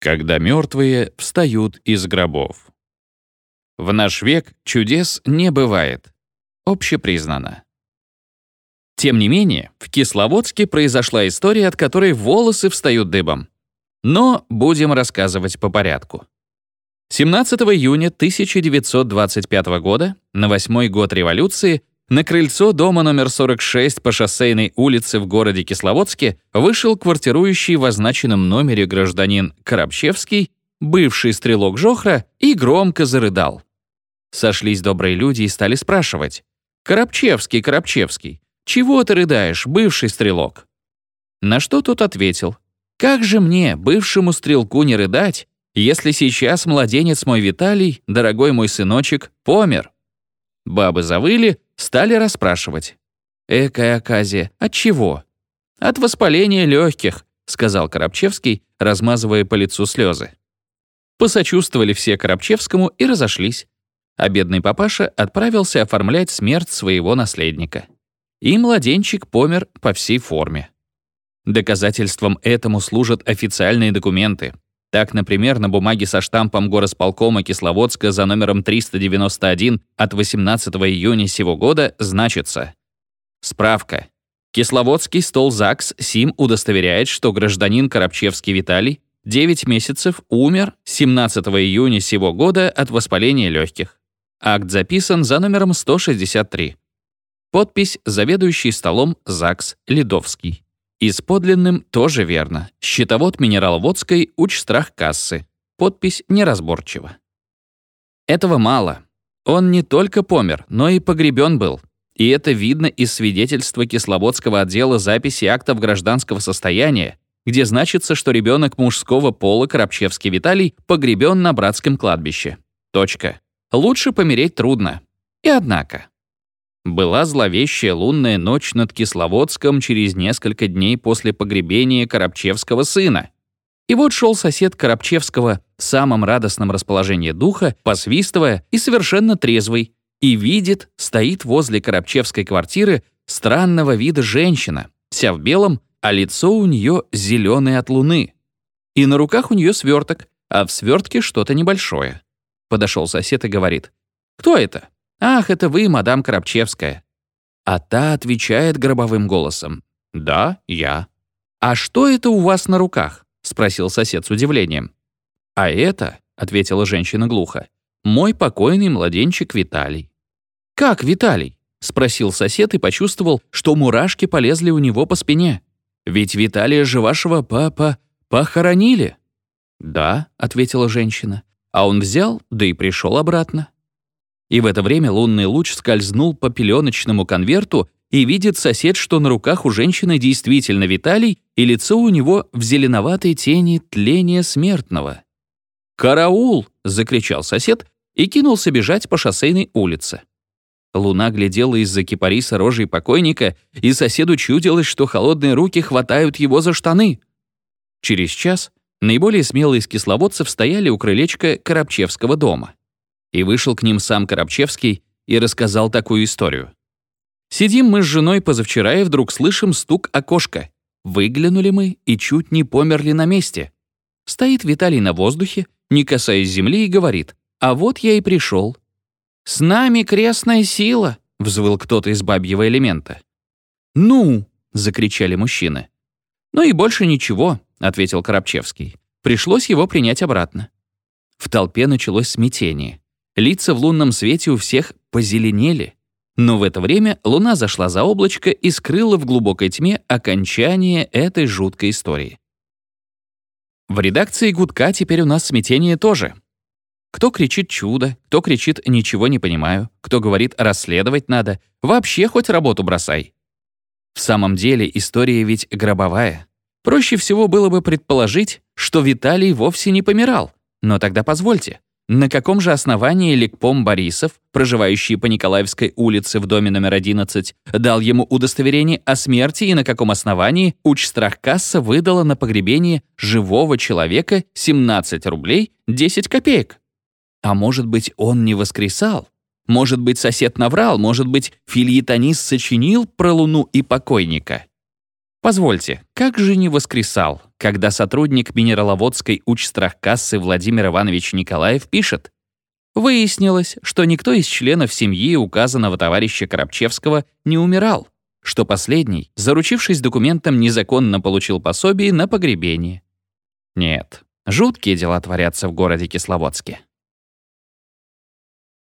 Когда мертвые встают из гробов. В наш век чудес не бывает. Общепризнано. Тем не менее, в Кисловодске произошла история, от которой волосы встают дыбом. Но будем рассказывать по порядку. 17 июня 1925 года, на восьмой год революции, на крыльцо дома номер 46 по шоссейной улице в городе Кисловодске вышел квартирующий в означенном номере гражданин Коробчевский, бывший стрелок Жохра, и громко зарыдал. Сошлись добрые люди и стали спрашивать. «Коробчевский, Коробчевский, чего ты рыдаешь, бывший стрелок?» На что тот ответил. «Как же мне, бывшему стрелку, не рыдать, если сейчас младенец мой Виталий, дорогой мой сыночек, помер?» Бабы завыли, стали расспрашивать. «Экая оказия, от чего?» «От воспаления легких», — сказал Коробчевский, размазывая по лицу слезы. Посочувствовали все Коробчевскому и разошлись. А бедный папаша отправился оформлять смерть своего наследника. И младенчик помер по всей форме. Доказательством этому служат официальные документы, так, например, на бумаге со штампом горосполкома Кисловодска за номером 391 от 18 июня сего года значится Справка. Кисловодский стол ЗАГС СИМ удостоверяет, что гражданин Коробчевский Виталий 9 месяцев умер 17 июня сего года от воспаления легких. Акт записан за номером 163. Подпись «Заведующий столом ЗАГС Ледовский». И с подлинным тоже верно. Счетовод Минераловодской страх кассы. Подпись неразборчива. Этого мало. Он не только помер, но и погребен был. И это видно из свидетельства Кисловодского отдела записи актов гражданского состояния, где значится, что ребенок мужского пола Коробчевский Виталий погребен на братском кладбище. Точка. Лучше помереть трудно. И однако. Была зловещая лунная ночь над Кисловодском через несколько дней после погребения Коробчевского сына. И вот шел сосед Коробчевского в самом радостном расположении духа, посвистывая и совершенно трезвый, и видит, стоит возле Коробчевской квартиры странного вида женщина, вся в белом, а лицо у нее зеленое от луны. И на руках у нее сверток, а в свертке что-то небольшое. Подошел сосед и говорит, «Кто это?» «Ах, это вы, мадам Коробчевская». А та отвечает гробовым голосом. «Да, я». «А что это у вас на руках?» — спросил сосед с удивлением. «А это», — ответила женщина глухо, «мой покойный младенчик Виталий». «Как Виталий?» — спросил сосед и почувствовал, что мурашки полезли у него по спине. «Ведь Виталия же вашего папа похоронили». «Да», — ответила женщина, «а он взял, да и пришел обратно». И в это время лунный луч скользнул по пеленочному конверту и видит сосед, что на руках у женщины действительно Виталий, и лицо у него в зеленоватой тени тления смертного. «Караул!» — закричал сосед и кинулся бежать по шоссейной улице. Луна глядела из-за кипариса рожей покойника, и соседу чудилось, что холодные руки хватают его за штаны. Через час наиболее смелые из кисловодцев стояли у крылечка Коробчевского дома. И вышел к ним сам Коробчевский и рассказал такую историю. Сидим мы с женой позавчера и вдруг слышим стук окошка. Выглянули мы и чуть не померли на месте. Стоит Виталий на воздухе, не касаясь земли, и говорит, «А вот я и пришел». «С нами крестная сила», — взвыл кто-то из бабьего элемента. «Ну!» — закричали мужчины. «Ну и больше ничего», — ответил Коробчевский. Пришлось его принять обратно. В толпе началось смятение. Лица в лунном свете у всех позеленели. Но в это время луна зашла за облачко и скрыла в глубокой тьме окончание этой жуткой истории. В редакции «Гудка» теперь у нас смятение тоже. Кто кричит «чудо», кто кричит «ничего не понимаю», кто говорит «расследовать надо», вообще хоть работу бросай. В самом деле история ведь гробовая. Проще всего было бы предположить, что Виталий вовсе не помирал. Но тогда позвольте, на каком же основании Ликпом Борисов, проживающий по Николаевской улице в доме номер 11, дал ему удостоверение о смерти и на каком основании Учстрахкасса выдала на погребение живого человека 17 рублей 10 копеек? А может быть, он не воскресал? Может быть, сосед наврал? Может быть, фильетонист сочинил про Луну и покойника? Позвольте, как же не воскресал, когда сотрудник Минераловодской учстрахкассы Владимир Иванович Николаев пишет Выяснилось, что никто из членов семьи указанного товарища Коробчевского не умирал, что последний, заручившись документом, незаконно получил пособие на погребение. Нет, жуткие дела творятся в городе Кисловодске.